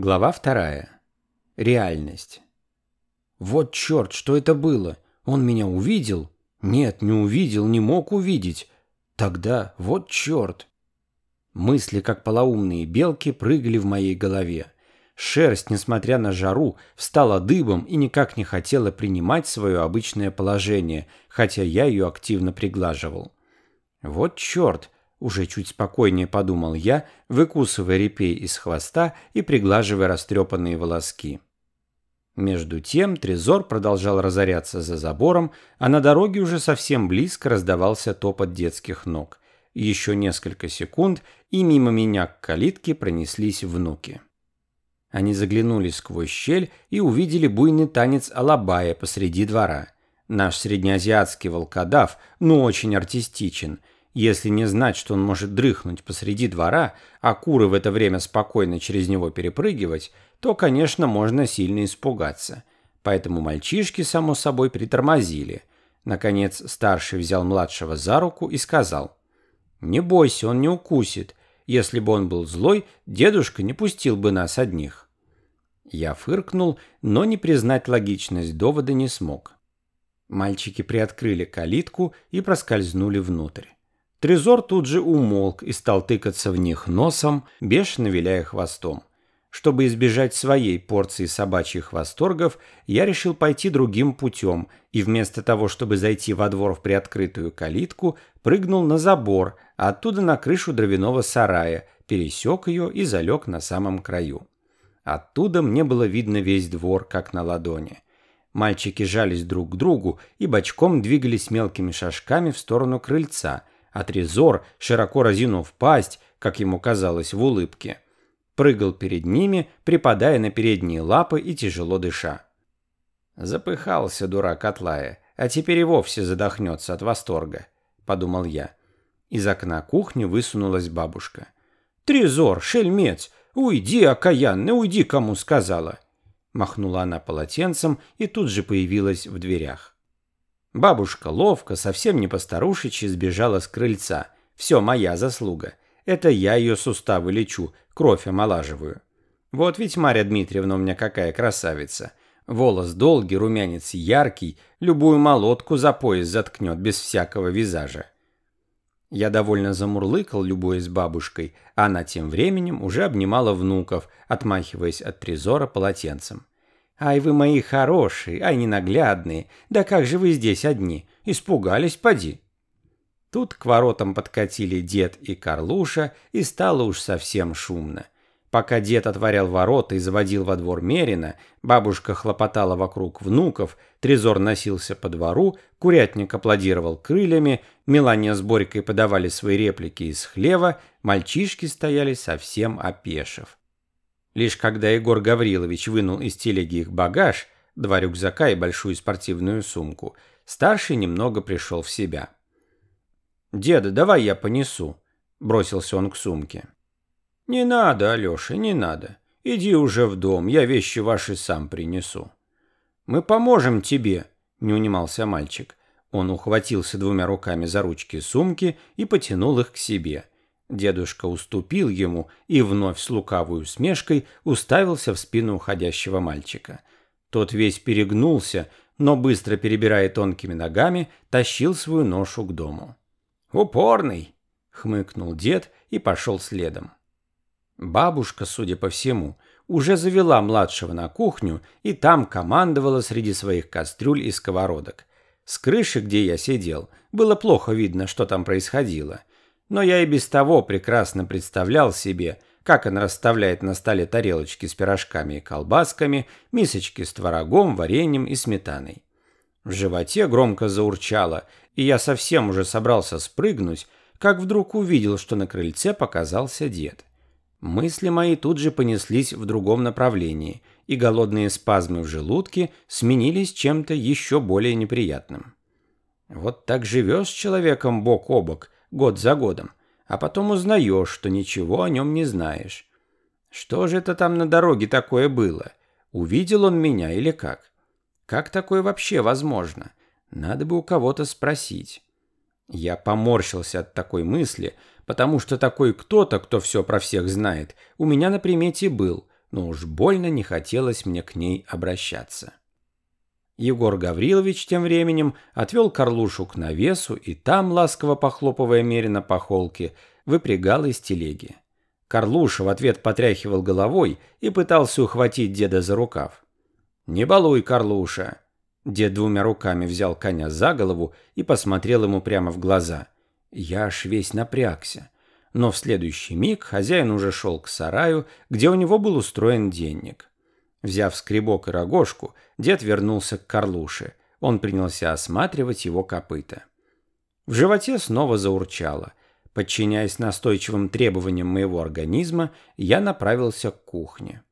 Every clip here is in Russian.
Глава вторая. Реальность. Вот черт, что это было? Он меня увидел? Нет, не увидел, не мог увидеть. Тогда вот черт. Мысли, как полоумные белки, прыгали в моей голове. Шерсть, несмотря на жару, встала дыбом и никак не хотела принимать свое обычное положение, хотя я ее активно приглаживал. Вот черт, уже чуть спокойнее подумал я, выкусывая репей из хвоста и приглаживая растрепанные волоски. Между тем Трезор продолжал разоряться за забором, а на дороге уже совсем близко раздавался топот детских ног. Еще несколько секунд, и мимо меня к калитке пронеслись внуки. Они заглянули сквозь щель и увидели буйный танец алабая посреди двора. Наш среднеазиатский волкодав, ну очень артистичен. Если не знать, что он может дрыхнуть посреди двора, а куры в это время спокойно через него перепрыгивать, то, конечно, можно сильно испугаться. Поэтому мальчишки, само собой, притормозили. Наконец, старший взял младшего за руку и сказал, «Не бойся, он не укусит. Если бы он был злой, дедушка не пустил бы нас одних. Я фыркнул, но не признать логичность довода не смог. Мальчики приоткрыли калитку и проскользнули внутрь. Трезор тут же умолк и стал тыкаться в них носом, бешено виляя хвостом. Чтобы избежать своей порции собачьих восторгов, я решил пойти другим путем и вместо того, чтобы зайти во двор в приоткрытую калитку, прыгнул на забор, а оттуда на крышу дровяного сарая, пересек ее и залег на самом краю. Оттуда мне было видно весь двор, как на ладони. Мальчики жались друг к другу и бочком двигались мелкими шажками в сторону крыльца, а Трезор, широко разинув пасть, как ему казалось, в улыбке – прыгал перед ними, припадая на передние лапы и тяжело дыша. Запыхался дурак Атлая, а теперь и вовсе задохнется от восторга, подумал я. Из окна кухни высунулась бабушка. «Трезор, шельмец, уйди, окаянный, уйди, кому сказала!» Махнула она полотенцем и тут же появилась в дверях. Бабушка ловко, совсем не постарушечи, сбежала с крыльца. Все моя заслуга. Это я ее суставы лечу, кровь омолаживаю. Вот ведь Марья Дмитриевна у меня какая красавица. Волос долгий, румянец яркий, любую молотку за пояс заткнет без всякого визажа. Я довольно замурлыкал, любуясь бабушкой, а она тем временем уже обнимала внуков, отмахиваясь от призора полотенцем. «Ай вы мои хорошие, ай ненаглядные, да как же вы здесь одни? Испугались, поди!» Тут к воротам подкатили дед и Карлуша, и стало уж совсем шумно. Пока дед отворял ворота и заводил во двор Мерина, бабушка хлопотала вокруг внуков, Трезор носился по двору, Курятник аплодировал крыльями, Мелания с Борькой подавали свои реплики из хлева, мальчишки стояли совсем опешив. Лишь когда Егор Гаврилович вынул из телеги их багаж, два рюкзака и большую спортивную сумку, старший немного пришел в себя. «Деда, давай я понесу», – бросился он к сумке. «Не надо, Алеша, не надо. Иди уже в дом, я вещи ваши сам принесу». «Мы поможем тебе», – не унимался мальчик. Он ухватился двумя руками за ручки сумки и потянул их к себе. Дедушка уступил ему и вновь с лукавой усмешкой уставился в спину уходящего мальчика. Тот весь перегнулся, но быстро перебирая тонкими ногами, тащил свою ношу к дому. «Упорный!» — хмыкнул дед и пошел следом. Бабушка, судя по всему, уже завела младшего на кухню и там командовала среди своих кастрюль и сковородок. С крыши, где я сидел, было плохо видно, что там происходило. Но я и без того прекрасно представлял себе, как она расставляет на столе тарелочки с пирожками и колбасками, мисочки с творогом, вареньем и сметаной. В животе громко заурчало, и я совсем уже собрался спрыгнуть, как вдруг увидел, что на крыльце показался дед. Мысли мои тут же понеслись в другом направлении, и голодные спазмы в желудке сменились чем-то еще более неприятным. Вот так живешь с человеком бок о бок, год за годом, а потом узнаешь, что ничего о нем не знаешь. Что же это там на дороге такое было? Увидел он меня или как? Как такое вообще возможно? Надо бы у кого-то спросить. Я поморщился от такой мысли, потому что такой кто-то, кто все про всех знает, у меня на примете был, но уж больно не хотелось мне к ней обращаться. Егор Гаврилович тем временем отвел Карлушу к навесу и там, ласково похлопывая Мерина по холке, выпрягал из телеги. Карлуша в ответ потряхивал головой и пытался ухватить деда за рукав. «Не балуй, Карлуша!» Дед двумя руками взял коня за голову и посмотрел ему прямо в глаза. Я аж весь напрягся. Но в следующий миг хозяин уже шел к сараю, где у него был устроен денник. Взяв скребок и рогожку, дед вернулся к Карлуше. Он принялся осматривать его копыта. В животе снова заурчало. Подчиняясь настойчивым требованиям моего организма, я направился к кухне.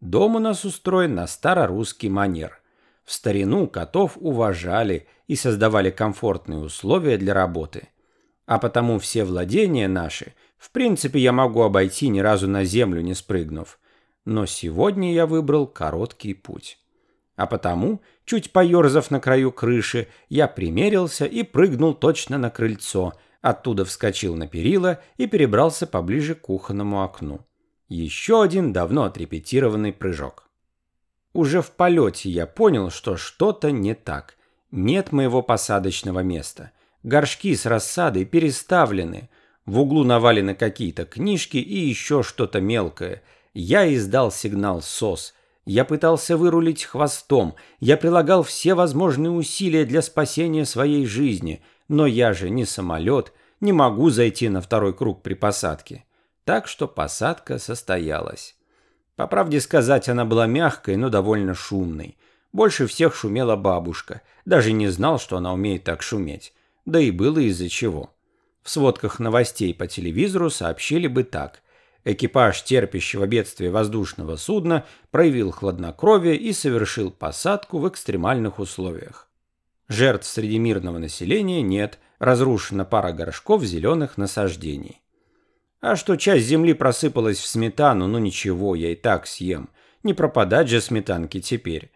Дом у нас устроен на старорусский манер. В старину котов уважали и создавали комфортные условия для работы. А потому все владения наши, в принципе, я могу обойти ни разу на землю не спрыгнув. Но сегодня я выбрал короткий путь. А потому, чуть поерзав на краю крыши, я примерился и прыгнул точно на крыльцо, оттуда вскочил на перила и перебрался поближе к кухонному окну. Еще один давно отрепетированный прыжок. Уже в полете я понял, что что-то не так. Нет моего посадочного места. Горшки с рассадой переставлены. В углу навалены какие-то книжки и еще что-то мелкое. Я издал сигнал СОС. Я пытался вырулить хвостом. Я прилагал все возможные усилия для спасения своей жизни. Но я же не самолет, не могу зайти на второй круг при посадке. Так что посадка состоялась. По правде сказать, она была мягкой, но довольно шумной. Больше всех шумела бабушка. Даже не знал, что она умеет так шуметь. Да и было из-за чего. В сводках новостей по телевизору сообщили бы так. Экипаж терпящего бедствия воздушного судна проявил хладнокровие и совершил посадку в экстремальных условиях. Жертв среди мирного населения нет, разрушена пара горшков зеленых насаждений. А что часть земли просыпалась в сметану, ну ничего, я и так съем. Не пропадать же сметанки теперь.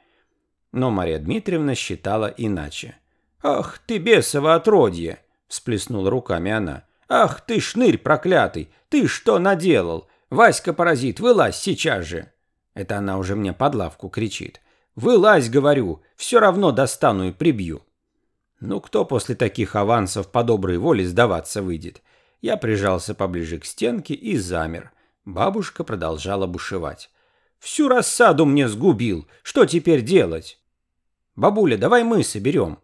Но Мария Дмитриевна считала иначе. «Ах ты, бесово отродье!» – всплеснула руками она. «Ах ты, шнырь проклятый! Ты что наделал? Васька-паразит, вылазь сейчас же!» Это она уже мне под лавку кричит. «Вылазь, говорю, все равно достану и прибью». Ну кто после таких авансов по доброй воле сдаваться выйдет? Я прижался поближе к стенке и замер. Бабушка продолжала бушевать. «Всю рассаду мне сгубил. Что теперь делать?» «Бабуля, давай мы соберем».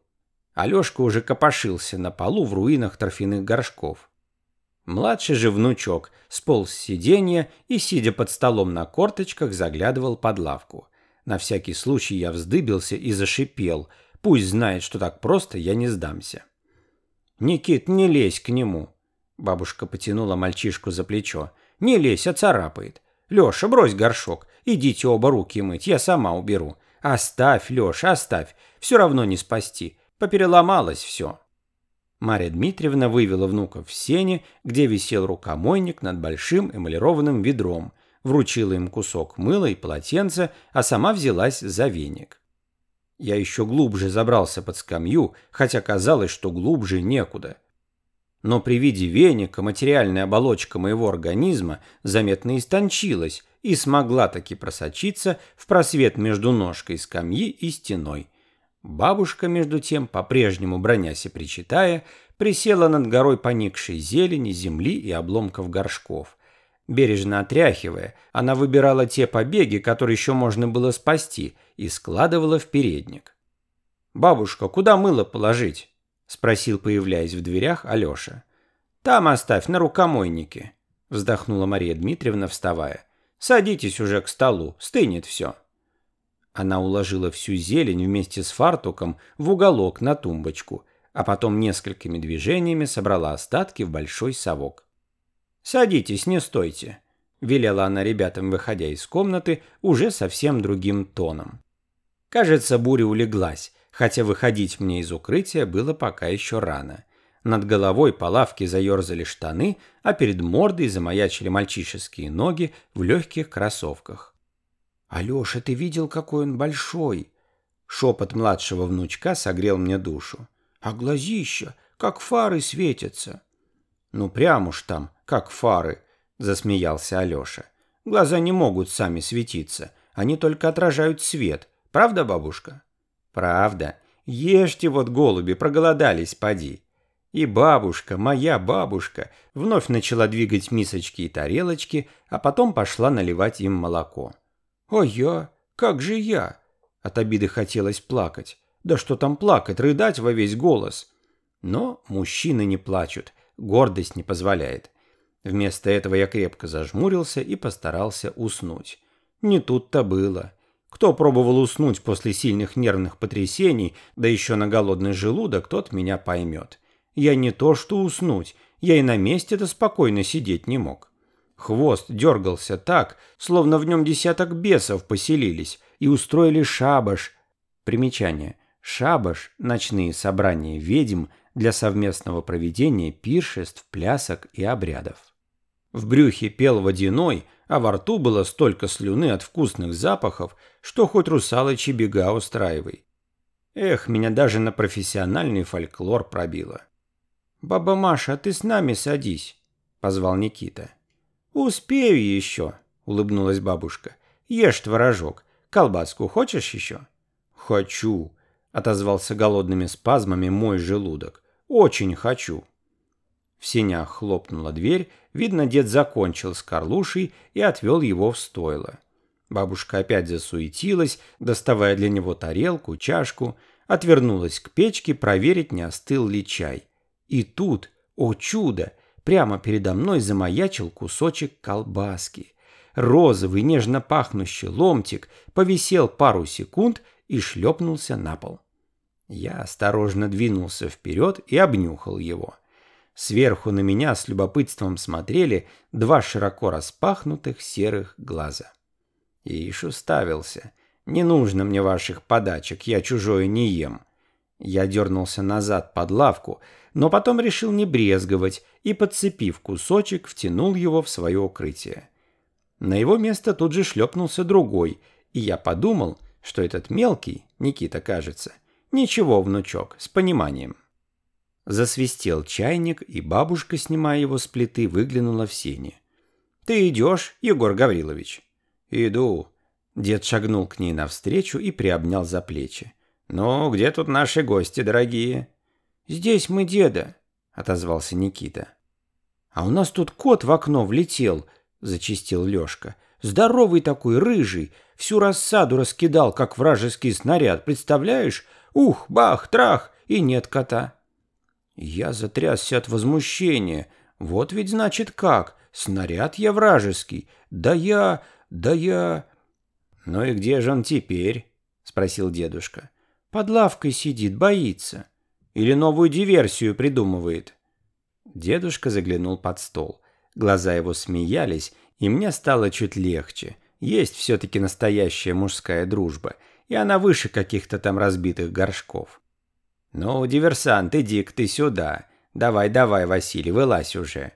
Алешка уже копошился на полу в руинах торфяных горшков. Младший же внучок сполз с сиденья и, сидя под столом на корточках, заглядывал под лавку. На всякий случай я вздыбился и зашипел. Пусть знает, что так просто я не сдамся. «Никит, не лезь к нему!» Бабушка потянула мальчишку за плечо. «Не лезь, а царапает. Леша, брось горшок. Идите оба руки мыть, я сама уберу. Оставь, Леша, оставь. Все равно не спасти. Попереломалось все». Марья Дмитриевна вывела внуков в сене, где висел рукомойник над большим эмалированным ведром, вручила им кусок мыла и полотенца, а сама взялась за веник. Я еще глубже забрался под скамью, хотя казалось, что глубже некуда но при виде веника материальная оболочка моего организма заметно истончилась и смогла таки просочиться в просвет между ножкой скамьи и стеной. Бабушка, между тем, по-прежнему бронясь и причитая, присела над горой поникшей зелени, земли и обломков горшков. Бережно отряхивая, она выбирала те побеги, которые еще можно было спасти, и складывала в передник. «Бабушка, куда мыло положить?» спросил, появляясь в дверях, Алеша. «Там оставь, на рукомойнике», — вздохнула Мария Дмитриевна, вставая. «Садитесь уже к столу, стынет все». Она уложила всю зелень вместе с фартуком в уголок на тумбочку, а потом несколькими движениями собрала остатки в большой совок. «Садитесь, не стойте», — велела она ребятам, выходя из комнаты, уже совсем другим тоном. Кажется, буря улеглась, хотя выходить мне из укрытия было пока еще рано. Над головой по лавке заерзали штаны, а перед мордой замаячили мальчишеские ноги в легких кроссовках. «Алеша, ты видел, какой он большой?» Шепот младшего внучка согрел мне душу. «А глазища, как фары светятся!» «Ну прям уж там, как фары!» — засмеялся Алеша. Глаза не могут сами светиться, они только отражают свет. Правда, бабушка? Правда. Ешьте вот, голуби, проголодались, поди. И бабушка, моя бабушка, вновь начала двигать мисочки и тарелочки, а потом пошла наливать им молоко. «А я? Как же я?» От обиды хотелось плакать. Да что там плакать, рыдать во весь голос. Но мужчины не плачут, гордость не позволяет. Вместо этого я крепко зажмурился и постарался уснуть. Не тут-то было. Кто пробовал уснуть после сильных нервных потрясений, да еще на голодный желудок, тот меня поймет. Я не то что уснуть, я и на месте-то спокойно сидеть не мог. Хвост дергался так, словно в нем десяток бесов поселились и устроили шабаш. Примечание. Шабаш – ночные собрания ведьм для совместного проведения пиршеств, плясок и обрядов. В брюхе пел водяной, а во рту было столько слюны от вкусных запахов, что хоть русалочи бега устраивай. Эх, меня даже на профессиональный фольклор пробило. «Баба Маша, ты с нами садись», — позвал Никита. «Успею еще», — улыбнулась бабушка. «Ешь творожок. Колбаску хочешь еще?» «Хочу», — отозвался голодными спазмами мой желудок. «Очень хочу». В сенях хлопнула дверь, видно, дед закончил с Карлушей и отвел его в стойло. Бабушка опять засуетилась, доставая для него тарелку, чашку, отвернулась к печке проверить, не остыл ли чай. И тут, о чудо, прямо передо мной замаячил кусочек колбаски. Розовый, нежно пахнущий ломтик повисел пару секунд и шлепнулся на пол. Я осторожно двинулся вперед и обнюхал его. Сверху на меня с любопытством смотрели два широко распахнутых серых глаза. Ишь уставился. «Не нужно мне ваших подачек, я чужое не ем». Я дернулся назад под лавку, но потом решил не брезговать и, подцепив кусочек, втянул его в свое укрытие. На его место тут же шлепнулся другой, и я подумал, что этот мелкий, Никита кажется, ничего, внучок, с пониманием. Засвистел чайник, и бабушка, снимая его с плиты, выглянула в сене. «Ты идешь, Егор Гаврилович?» «Иду». Дед шагнул к ней навстречу и приобнял за плечи. «Ну, где тут наши гости, дорогие?» «Здесь мы, деда», — отозвался Никита. «А у нас тут кот в окно влетел», — зачистил Лёшка. «Здоровый такой, рыжий, всю рассаду раскидал, как вражеский снаряд, представляешь? Ух, бах, трах, и нет кота». Я затрясся от возмущения. Вот ведь значит как, снаряд я вражеский. Да я, да я... «Ну и где же он теперь?» — спросил дедушка. «Под лавкой сидит, боится». Или новую диверсию придумывает?» Дедушка заглянул под стол. Глаза его смеялись, и мне стало чуть легче. Есть все-таки настоящая мужская дружба, и она выше каких-то там разбитых горшков. «Ну, диверсант, иди-ка ты сюда. Давай-давай, Василий, вылазь уже».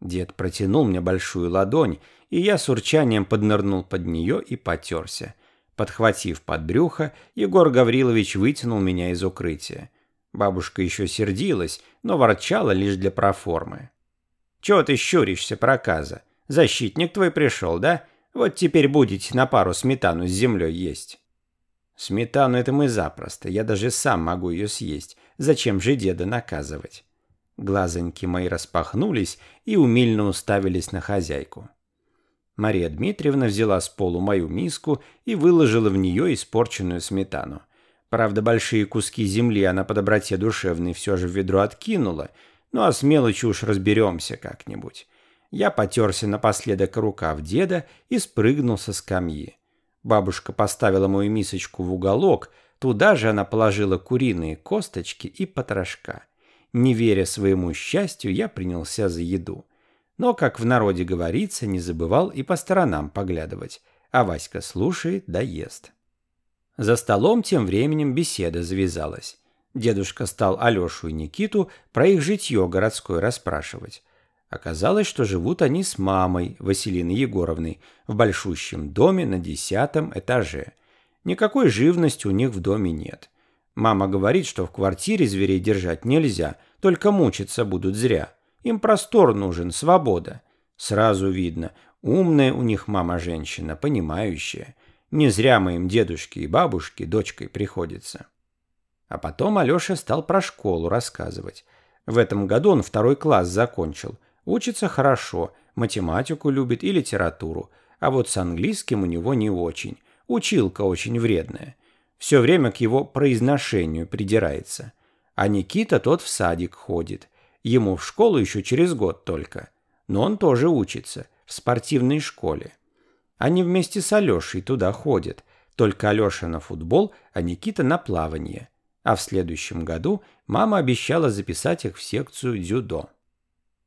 Дед протянул мне большую ладонь, и я с урчанием поднырнул под нее и потерся. Подхватив под брюхо, Егор Гаврилович вытянул меня из укрытия. Бабушка еще сердилась, но ворчала лишь для проформы. «Чего ты щуришься, проказа? Защитник твой пришел, да? Вот теперь будете на пару сметану с землей есть». «Сметану это мы запросто, я даже сам могу ее съесть. Зачем же деда наказывать?» Глазоньки мои распахнулись и умильно уставились на хозяйку. Мария Дмитриевна взяла с полу мою миску и выложила в нее испорченную сметану – Правда, большие куски земли она по доброте душевной все же в ведро откинула, ну а с мелочью уж разберемся как-нибудь. Я потерся напоследок рукав деда и спрыгнул со скамьи. Бабушка поставила мою мисочку в уголок, туда же она положила куриные косточки и потрошка. Не веря своему счастью, я принялся за еду. Но, как в народе говорится, не забывал и по сторонам поглядывать. А Васька слушает да ест. За столом тем временем беседа завязалась. Дедушка стал Алешу и Никиту про их житье городское расспрашивать. Оказалось, что живут они с мамой, Василиной Егоровной, в большущем доме на десятом этаже. Никакой живности у них в доме нет. Мама говорит, что в квартире зверей держать нельзя, только мучиться будут зря. Им простор нужен, свобода. Сразу видно, Умная у них мама женщина, понимающая. Не зря моим дедушке и бабушке дочкой приходится. А потом Алеша стал про школу рассказывать. В этом году он второй класс закончил. Учится хорошо, математику любит и литературу. А вот с английским у него не очень. Училка очень вредная. Все время к его произношению придирается. А Никита тот в садик ходит. Ему в школу еще через год только. Но он тоже учится в спортивной школе. Они вместе с Алешей туда ходят, только Алеша на футбол, а Никита на плавание. А в следующем году мама обещала записать их в секцию дзюдо.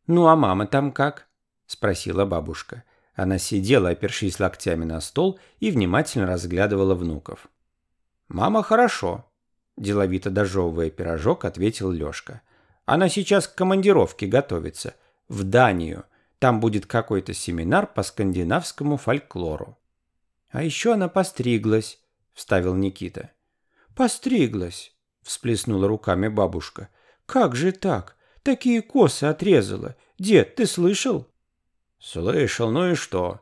«Ну а мама там как?» – спросила бабушка. Она сидела, опершись локтями на стол, и внимательно разглядывала внуков. «Мама хорошо», – деловито дожевывая пирожок, ответил Лешка. «Она сейчас к командировке готовится. В Данию – там будет какой-то семинар по скандинавскому фольклору. А еще она постриглась, вставил Никита. Постриглась, всплеснула руками бабушка. Как же так? Такие косы отрезала. Дед, ты слышал? Слышал, ну и что?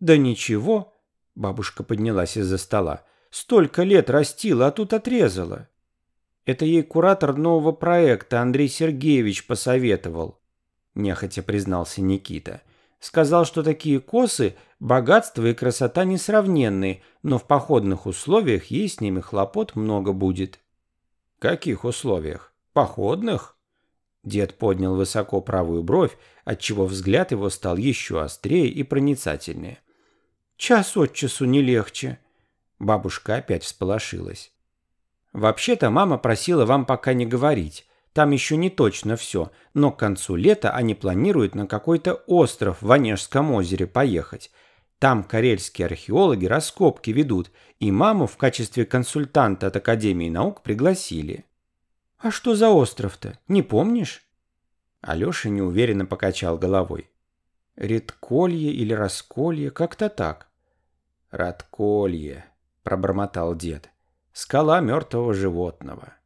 Да ничего. Бабушка поднялась из-за стола. Столько лет растила, а тут отрезала. Это ей куратор нового проекта Андрей Сергеевич посоветовал. – нехотя признался Никита. «Сказал, что такие косы – богатство и красота несравненные, но в походных условиях ей с ними хлопот много будет». «Каких условиях? Походных?» Дед поднял высоко правую бровь, отчего взгляд его стал еще острее и проницательнее. «Час от часу не легче». Бабушка опять всполошилась. «Вообще-то мама просила вам пока не говорить. Там еще не точно все, но к концу лета они планируют на какой-то остров в Онежском озере поехать. Там карельские археологи раскопки ведут, и маму в качестве консультанта от Академии наук пригласили. «А что за остров-то? Не помнишь?» Алеша неуверенно покачал головой. «Редколье или Расколье, как-то так». «Радколье», — пробормотал дед. «Скала мертвого животного».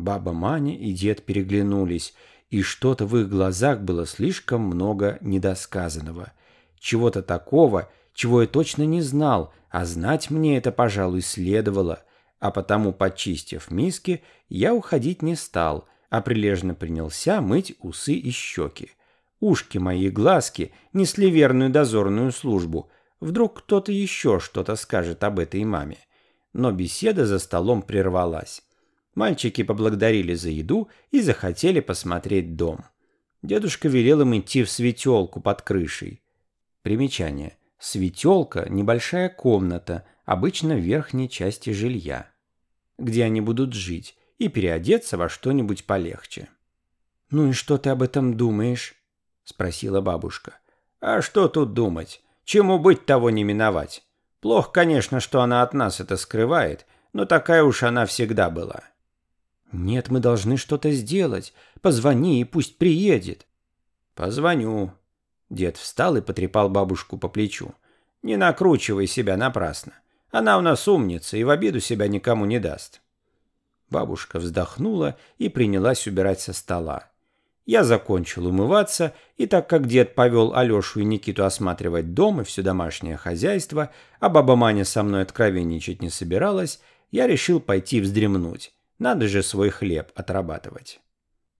Баба Маня и дед переглянулись, и что-то в их глазах было слишком много недосказанного. Чего-то такого, чего я точно не знал, а знать мне это, пожалуй, следовало. А потому, почистив миски, я уходить не стал, а прилежно принялся мыть усы и щеки. Ушки мои глазки несли верную дозорную службу. Вдруг кто-то еще что-то скажет об этой маме. Но беседа за столом прервалась. Мальчики поблагодарили за еду и захотели посмотреть дом. Дедушка велел им идти в светелку под крышей. Примечание. Светелка – небольшая комната, обычно в верхней части жилья, где они будут жить и переодеться во что-нибудь полегче. «Ну и что ты об этом думаешь?» – спросила бабушка. «А что тут думать? Чему быть, того не миновать. Плохо, конечно, что она от нас это скрывает, но такая уж она всегда была. «Нет, мы должны что-то сделать. Позвони и пусть приедет». «Позвоню». Дед встал и потрепал бабушку по плечу. «Не накручивай себя напрасно. Она у нас умница и в обиду себя никому не даст». Бабушка вздохнула и принялась убирать со стола. Я закончил умываться, и так как дед повел Алешу и Никиту осматривать дом и все домашнее хозяйство, а баба Маня со мной откровенничать не собиралась, я решил пойти вздремнуть. Надо же свой хлеб отрабатывать.